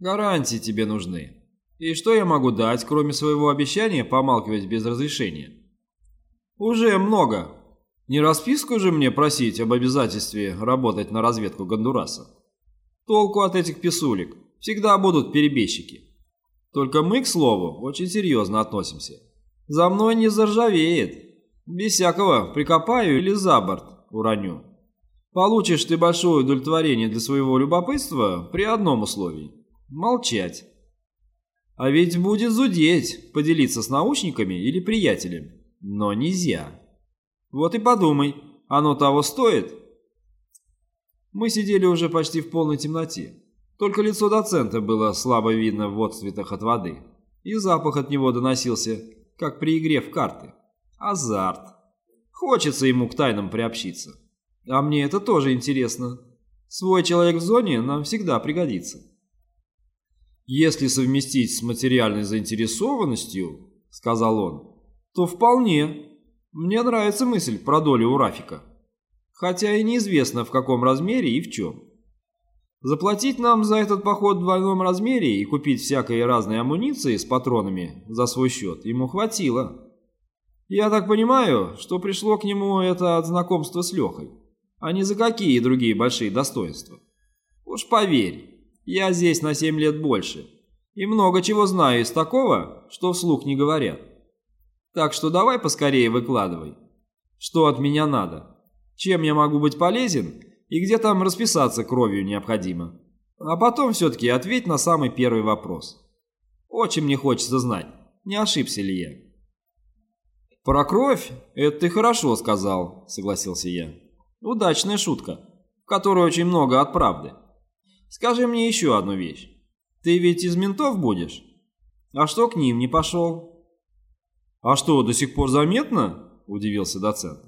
Гарантии тебе нужны. И что я могу дать, кроме своего обещания помалкивать без разрешения? Уже много. Не расписку же мне просить об обязательстве работать на разведку Гондураса. Толку от этих писулек. Всегда будут перебежчики. Только мы, к слову, очень серьезно относимся. За мной не заржавеет. Без всякого прикопаю или за борт уроню. Получишь ты большое удовлетворение для своего любопытства при одном условии – молчать. А ведь будет зудеть поделиться с научниками или приятелем, но нельзя. Вот и подумай, оно того стоит? Мы сидели уже почти в полной темноте. Только лицо доцента было слабо видно в отцветах от воды, и запах от него доносился, как при игре в карты. Азарт. Хочется ему к тайнам приобщиться. А мне это тоже интересно. Свой человек в зоне нам всегда пригодится. Если совместить с материальной заинтересованностью, сказал он, то вполне. Мне нравится мысль про долю у Рафика. Хотя и неизвестно в каком размере и в чем. Заплатить нам за этот поход в двойном размере и купить всякой разной амуниции с патронами за свой счет ему хватило. Я так понимаю, что пришло к нему это от знакомства с Лехой, а не за какие другие большие достоинства. Уж поверь, я здесь на семь лет больше, и много чего знаю из такого, что вслух не говорят. Так что давай поскорее выкладывай, что от меня надо, чем я могу быть полезен и где там расписаться кровью необходимо. А потом все-таки ответь на самый первый вопрос. Очень мне хочется знать, не ошибся ли я. «Про кровь? Это ты хорошо сказал», — согласился я. «Удачная шутка, в которой очень много от правды. Скажи мне еще одну вещь. Ты ведь из ментов будешь? А что к ним не пошел?» «А что, до сих пор заметно?» — удивился доцент.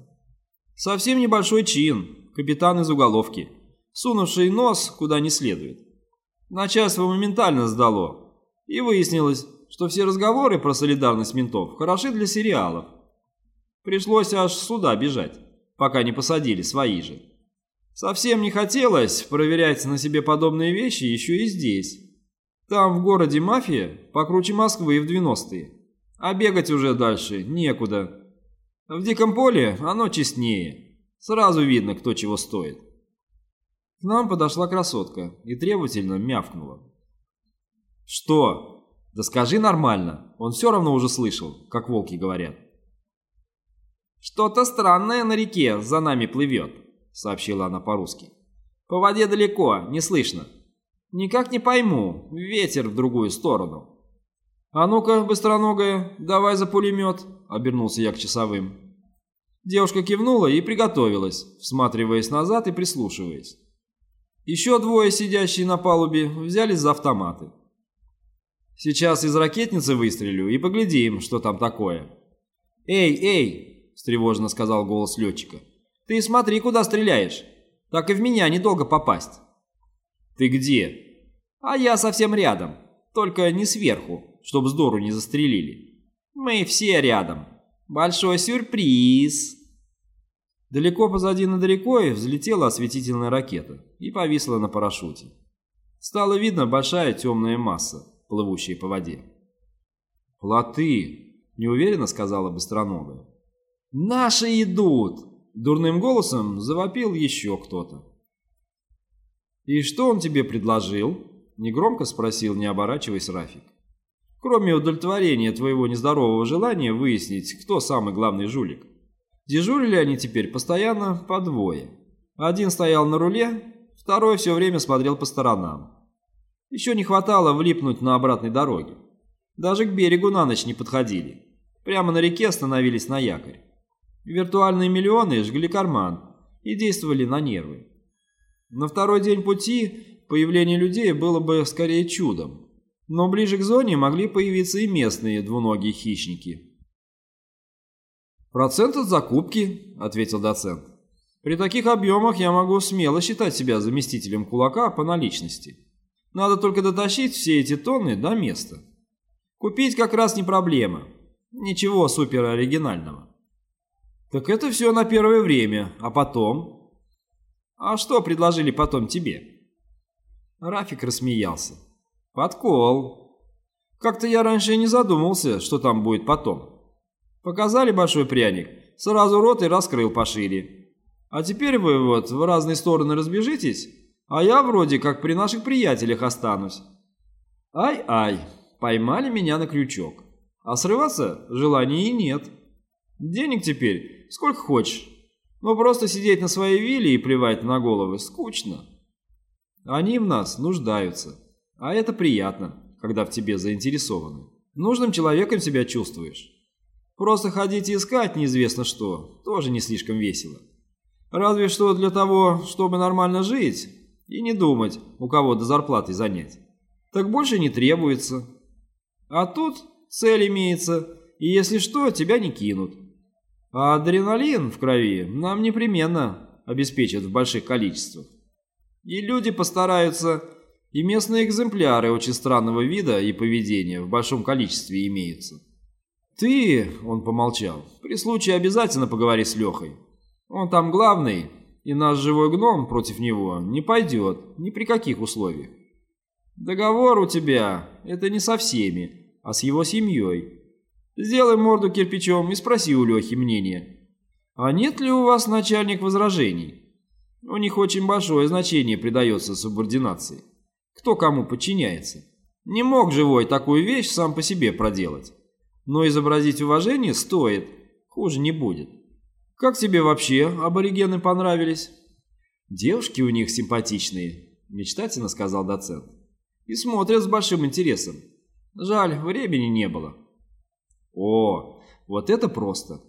«Совсем небольшой чин, капитан из уголовки, сунувший нос куда не следует. Начальство моментально сдало, и выяснилось, что все разговоры про солидарность ментов хороши для сериалов. Пришлось аж сюда бежать, пока не посадили свои же. Совсем не хотелось проверять на себе подобные вещи еще и здесь. Там в городе мафия покруче Москвы в 90-е, а бегать уже дальше некуда. В диком поле оно честнее. Сразу видно, кто чего стоит. К нам подошла красотка и требовательно мявкнула. «Что? Да скажи нормально, он все равно уже слышал, как волки говорят». «Что-то странное на реке за нами плывет», — сообщила она по-русски. «По воде далеко, не слышно. Никак не пойму, ветер в другую сторону». «А ну-ка, быстроногая, давай за пулемет», — обернулся я к часовым. Девушка кивнула и приготовилась, всматриваясь назад и прислушиваясь. Еще двое, сидящие на палубе, взялись за автоматы. Сейчас из ракетницы выстрелю и поглядим, что там такое. «Эй, эй!» – встревоженно сказал голос летчика. «Ты смотри, куда стреляешь. Так и в меня недолго попасть». «Ты где?» «А я совсем рядом. Только не сверху, чтоб с дуру не застрелили. Мы все рядом». Большой сюрприз!» Далеко позади над рекой взлетела осветительная ракета и повисла на парашюте. Стало видно большая темная масса, плывущая по воде. «Плоты!» – неуверенно сказала быстроногая. «Наши идут!» – дурным голосом завопил еще кто-то. «И что он тебе предложил?» – негромко спросил, не оборачиваясь Рафик кроме удовлетворения твоего нездорового желания выяснить, кто самый главный жулик. Дежурили они теперь постоянно по двое. Один стоял на руле, второй все время смотрел по сторонам. Еще не хватало влипнуть на обратной дороге. Даже к берегу на ночь не подходили. Прямо на реке остановились на якорь. Виртуальные миллионы жгли карман и действовали на нервы. На второй день пути появление людей было бы скорее чудом, но ближе к зоне могли появиться и местные двуногие хищники. «Процент от закупки», — ответил доцент. «При таких объемах я могу смело считать себя заместителем кулака по наличности. Надо только дотащить все эти тонны до места. Купить как раз не проблема. Ничего супероригинального». «Так это все на первое время, а потом?» «А что предложили потом тебе?» Рафик рассмеялся. Подкол. Как-то я раньше и не задумался, что там будет потом. Показали большой пряник, сразу рот и раскрыл пошире. А теперь вы вот в разные стороны разбежитесь, а я вроде как при наших приятелях останусь. Ай-ай, поймали меня на крючок. А срываться желания и нет. Денег теперь сколько хочешь. Но просто сидеть на своей вилле и плевать на головы скучно. Они в нас нуждаются. А это приятно, когда в тебе заинтересованы. Нужным человеком себя чувствуешь. Просто ходить и искать неизвестно что, тоже не слишком весело. Разве что для того, чтобы нормально жить и не думать, у кого до зарплаты занять. Так больше не требуется. А тут цель имеется, и если что, тебя не кинут. А адреналин в крови нам непременно обеспечат в больших количествах. И люди постараются, и местные экземпляры очень странного вида и поведения в большом количестве имеются. Ты, он помолчал, при случае обязательно поговори с Лехой. Он там главный, и наш живой гном против него не пойдет ни при каких условиях. Договор у тебя – это не со всеми, а с его семьей. Сделай морду кирпичом и спроси у Лехи мнение. А нет ли у вас, начальник, возражений? У них очень большое значение придается субординации. Кто кому подчиняется. Не мог живой такую вещь сам по себе проделать. Но изобразить уважение стоит, хуже не будет. Как тебе вообще аборигены понравились? Девушки у них симпатичные, мечтательно сказал доцент. И смотрят с большим интересом. Жаль, времени не было. О, вот это просто.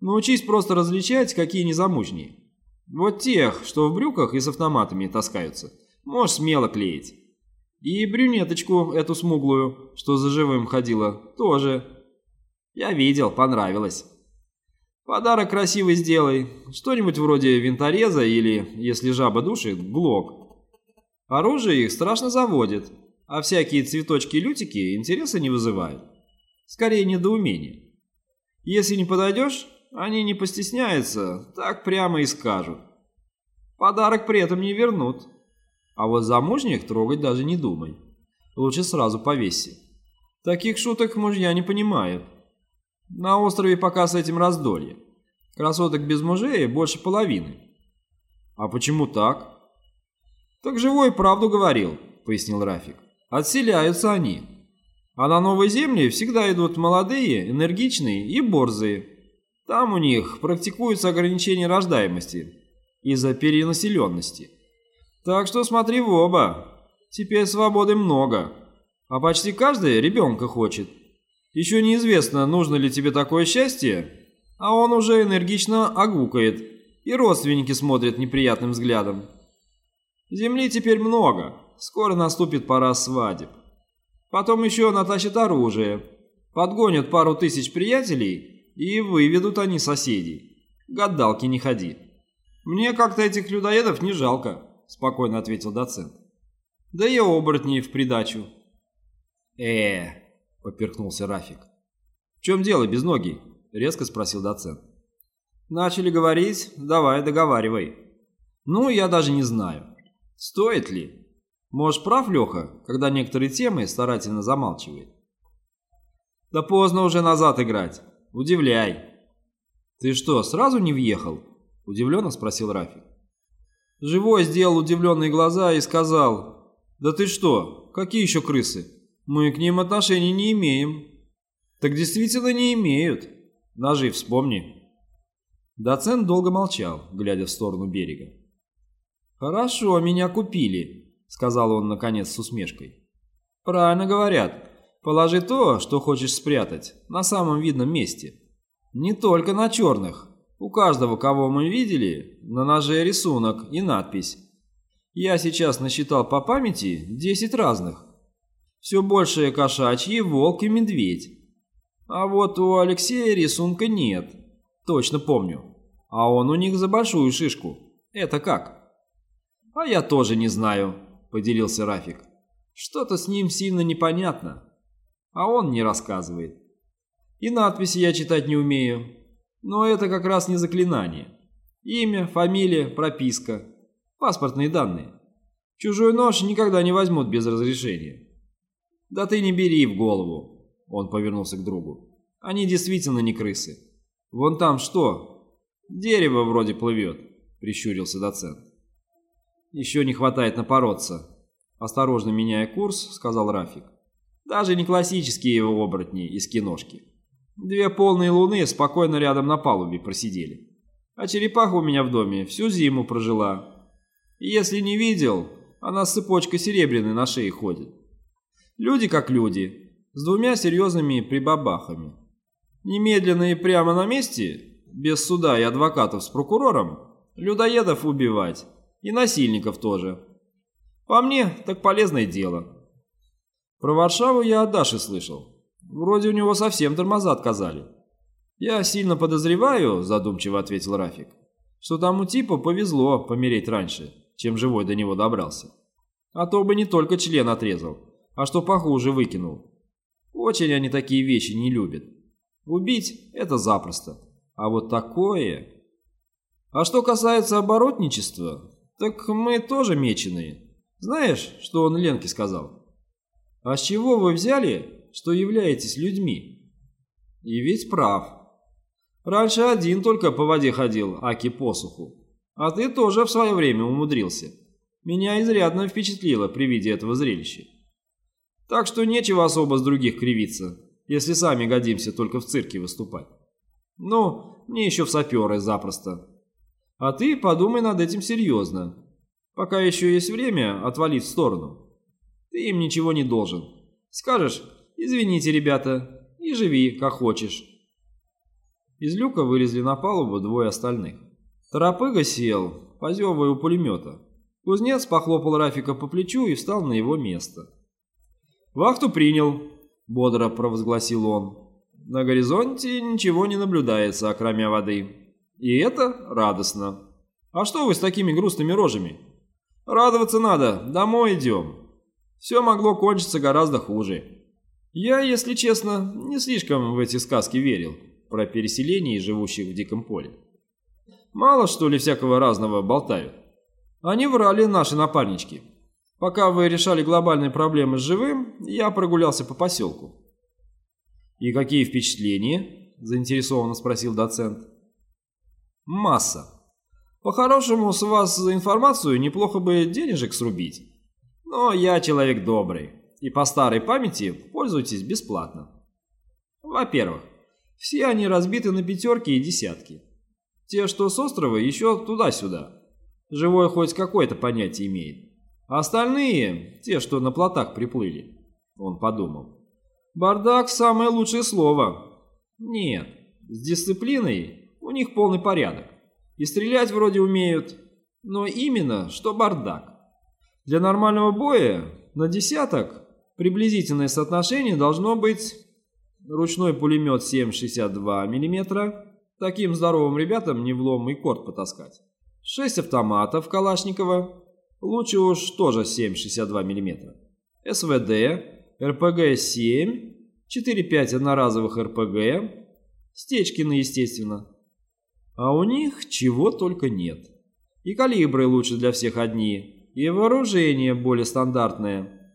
Научись просто различать, какие незамужние. Вот тех, что в брюках и с автоматами таскаются, можешь смело клеить. И брюнеточку эту смуглую, что за живым ходила, тоже. Я видел, понравилось. Подарок красивый сделай, что-нибудь вроде винтореза или, если жаба душит, глок. Оружие их страшно заводит, а всякие цветочки-лютики интереса не вызывают. Скорее, недоумение. Если не подойдешь, они не постесняются, так прямо и скажут. Подарок при этом не вернут. А вот замужних трогать даже не думай. Лучше сразу повесься. Таких шуток мужья не понимают. На острове пока с этим раздолье. Красоток без мужей больше половины. А почему так? Так живой правду говорил, пояснил Рафик. Отселяются они. А на новой земле всегда идут молодые, энергичные и борзые. Там у них практикуются ограничения рождаемости из-за перенаселенности. Так что смотри в оба. Теперь свободы много. А почти каждый ребенка хочет. Еще неизвестно, нужно ли тебе такое счастье, а он уже энергично огукает, и родственники смотрят неприятным взглядом. Земли теперь много, скоро наступит пора свадеб. Потом еще натащат оружие, подгонят пару тысяч приятелей и выведут они соседей. Гадалки не ходи. Мне как-то этих людоедов не жалко, спокойно ответил доцент. Да и оборотней в придачу. э поперхнулся Рафик. «В чем дело, без ноги?» — резко спросил доцент. «Начали говорить, давай договаривай». «Ну, я даже не знаю. Стоит ли? Может, прав Леха, когда некоторые темы старательно замалчивает?» «Да поздно уже назад играть. Удивляй». «Ты что, сразу не въехал?» — удивленно спросил Рафик. Живой сделал удивленные глаза и сказал, «Да ты что, какие еще крысы? Мы к ним отношений не имеем. Так действительно не имеют. Ножи вспомни. Доцент долго молчал, глядя в сторону берега. «Хорошо, меня купили», — сказал он наконец с усмешкой. «Правильно говорят. Положи то, что хочешь спрятать, на самом видном месте. Не только на черных. У каждого, кого мы видели, на ноже рисунок и надпись. Я сейчас насчитал по памяти 10 разных. Все больше кошачьи, волк и медведь. А вот у Алексея рисунка нет. Точно помню. А он у них за большую шишку. Это как? А я тоже не знаю, поделился Рафик. Что-то с ним сильно непонятно. А он не рассказывает. И надписи я читать не умею. Но это как раз не заклинание. Имя, фамилия, прописка. Паспортные данные. Чужой нож никогда не возьмут без разрешения. Да ты не бери в голову. Он повернулся к другу. Они действительно не крысы. Вон там что? Дерево вроде плывет, прищурился доцент. Еще не хватает напороться. Осторожно меняя курс, сказал Рафик. Даже не классические его оборотни из киношки. Две полные луны спокойно рядом на палубе просидели. А черепаха у меня в доме всю зиму прожила. Если не видел, она с цепочкой серебряной на шее ходит. Люди как люди, с двумя серьезными прибабахами. Немедленно и прямо на месте, без суда и адвокатов с прокурором, людоедов убивать. И насильников тоже. По мне, так полезное дело. Про Варшаву я от Даши слышал. Вроде у него совсем тормоза отказали. «Я сильно подозреваю», – задумчиво ответил Рафик, «что тому типу повезло помереть раньше, чем живой до него добрался. А то бы не только член отрезал, а что похуже выкинул. Очень они такие вещи не любят. Убить – это запросто, а вот такое... А что касается оборотничества, так мы тоже меченые. Знаешь, что он Ленке сказал? А с чего вы взяли, что являетесь людьми? И ведь прав. Раньше один только по воде ходил, аки посуху. А ты тоже в свое время умудрился. Меня изрядно впечатлило при виде этого зрелища. Так что нечего особо с других кривиться, если сами годимся только в цирке выступать. Ну, мне еще в саперы запросто. А ты подумай над этим серьезно. Пока еще есть время отвалить в сторону. Ты им ничего не должен. Скажешь, извините, ребята, и живи, как хочешь. Из люка вылезли на палубу двое остальных. Торопыга сел, позевывая у пулемета. Кузнец похлопал Рафика по плечу и встал на его место. «Вахту принял», — бодро провозгласил он. «На горизонте ничего не наблюдается, окромя воды. И это радостно. А что вы с такими грустными рожами? Радоваться надо, домой идем. Все могло кончиться гораздо хуже. Я, если честно, не слишком в эти сказки верил про переселение живущих в диком поле. Мало что ли всякого разного болтают. Они врали наши напарнички. Пока вы решали глобальные проблемы с живым, я прогулялся по поселку. «И какие впечатления?» – заинтересованно спросил доцент. «Масса. По-хорошему, с вас за информацию неплохо бы денежек срубить. Но я человек добрый, и по старой памяти пользуйтесь бесплатно. Во-первых, все они разбиты на пятерки и десятки. Те, что с острова, еще туда-сюда. Живое хоть какое-то понятие имеет. А остальные, те, что на плотах приплыли, он подумал. Бардак – самое лучшее слово. Нет, с дисциплиной них полный порядок. И стрелять вроде умеют, но именно, что бардак. Для нормального боя на десяток приблизительное соотношение должно быть ручной пулемет 7,62 мм, таким здоровым ребятам не влом и корт потаскать. 6 автоматов Калашникова, лучше уж тоже 7,62 мм. СВД, РПГ-7, 4-5 одноразовых РПГ, Стечкины, естественно. А у них чего только нет. И калибры лучше для всех одни, и вооружение более стандартное.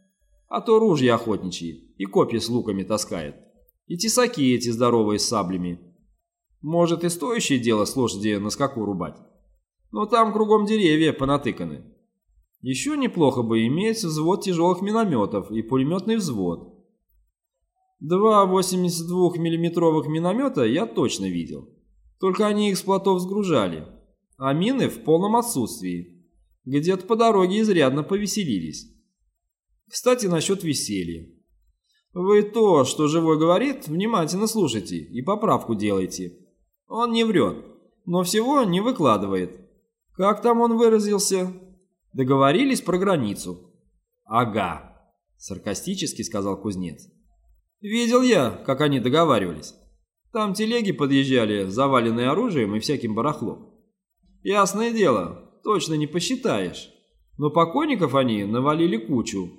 А то ружья охотничьи и копья с луками таскает. И тесаки эти здоровые с саблями. Может и стоящее дело с лошади на скаку рубать. Но там кругом деревья понатыканы. Еще неплохо бы иметь взвод тяжелых минометов и пулеметный взвод. Два 82 миллиметровых миномета я точно видел. Только они их с плотов сгружали, а мины в полном отсутствии. Где-то по дороге изрядно повеселились. Кстати, насчет веселья. Вы то, что живой говорит, внимательно слушайте и поправку делайте. Он не врет, но всего не выкладывает. Как там он выразился? Договорились про границу. Ага, саркастически сказал кузнец. Видел я, как они договаривались. Там телеги подъезжали, заваленные оружием и всяким барахлом. Ясное дело, точно не посчитаешь. Но покойников они навалили кучу,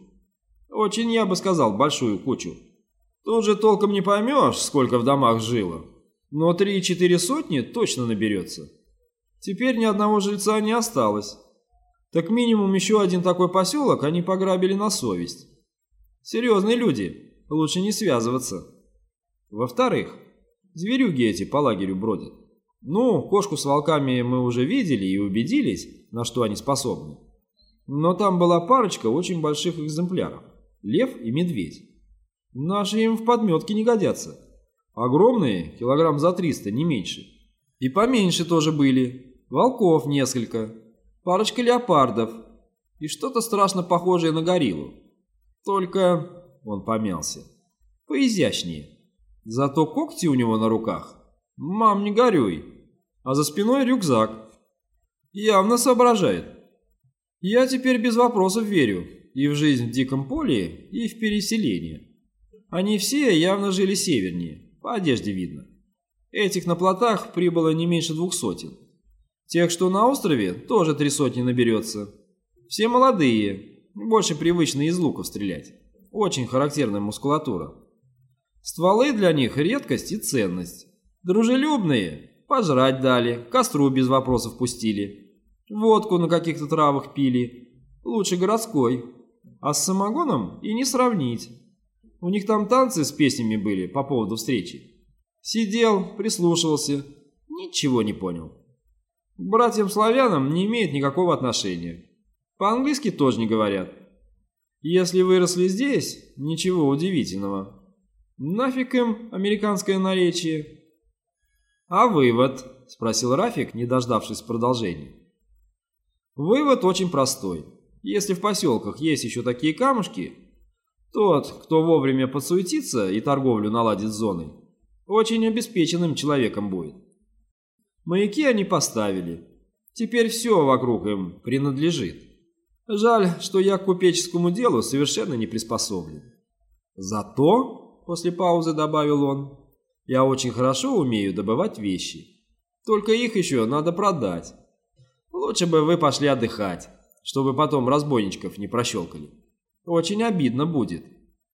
очень, я бы сказал, большую кучу. Тут же толком не поймешь, сколько в домах жило. Но три-четыре сотни точно наберется. Теперь ни одного жильца не осталось. Так минимум еще один такой поселок они пограбили на совесть. Серьезные люди, лучше не связываться. Во-вторых, зверюги эти по лагерю бродят. Ну, кошку с волками мы уже видели и убедились, на что они способны. Но там была парочка очень больших экземпляров. Лев и медведь. Наши им в подметке не годятся. Огромные, килограмм за 300, не меньше. И поменьше тоже были. Волков несколько. Парочка леопардов. И что-то страшно похожее на гориллу. Только... Он помялся. Поизящнее. Зато когти у него на руках. Мам, не горюй. А за спиной рюкзак. Явно соображает. Я теперь без вопросов верю и в жизнь в диком поле, и в переселение. Они все явно жили севернее, по одежде видно. Этих на плотах прибыло не меньше двух сотен. Тех, что на острове, тоже три сотни наберется. Все молодые, больше привычны из луков стрелять. Очень характерная мускулатура. Стволы для них редкость и ценность. Дружелюбные, пожрать дали, костру без вопросов пустили. Водку на каких-то травах пили. Лучше городской. А с самогоном и не сравнить. У них там танцы с песнями были по поводу встречи. Сидел, прислушивался, ничего не понял. К братьям-славянам не имеет никакого отношения. По-английски тоже не говорят. Если выросли здесь, ничего удивительного. Нафиг им американское наречие? А вывод? Спросил Рафик, не дождавшись продолжения. Вывод очень простой. Если в поселках есть еще такие камушки, тот, кто вовремя подсуетится и торговлю наладит зоной, очень обеспеченным человеком будет. Маяки они поставили. Теперь все вокруг им принадлежит. Жаль, что я к купеческому делу совершенно не приспособлен. Зато, после паузы добавил он, я очень хорошо умею добывать вещи. Только их еще надо продать. Лучше бы вы пошли отдыхать чтобы потом разбойничков не прощелкали. Очень обидно будет.